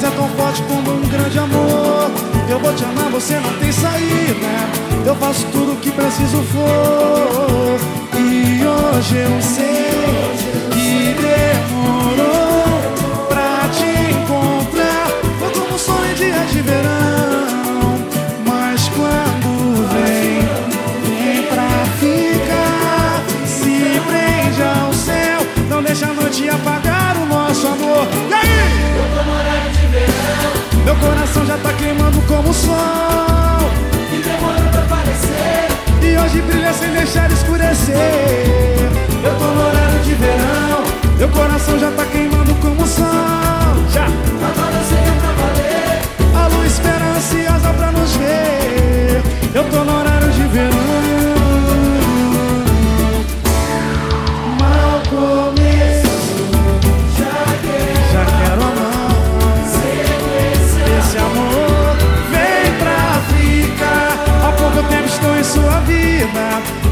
Mas é tão forte como um grande amor. Eu vou te amar, você não tem saída. Eu faço tudo o que preciso for. E hoje eu sei que demorou pra te encontrar. Foi como um sonho dia de verão. Mas quando vem, vem pra ficar Se prende ao céu, não deixa a noite apagar. tá queimando como o sol. Que demorou pra aparecer. E hoje brilha sem deixar de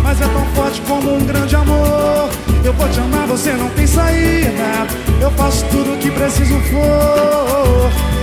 Mas é tão forte como um grande amor. Eu vou te amar, você não tem saída né? Eu faço tudo o que preciso for.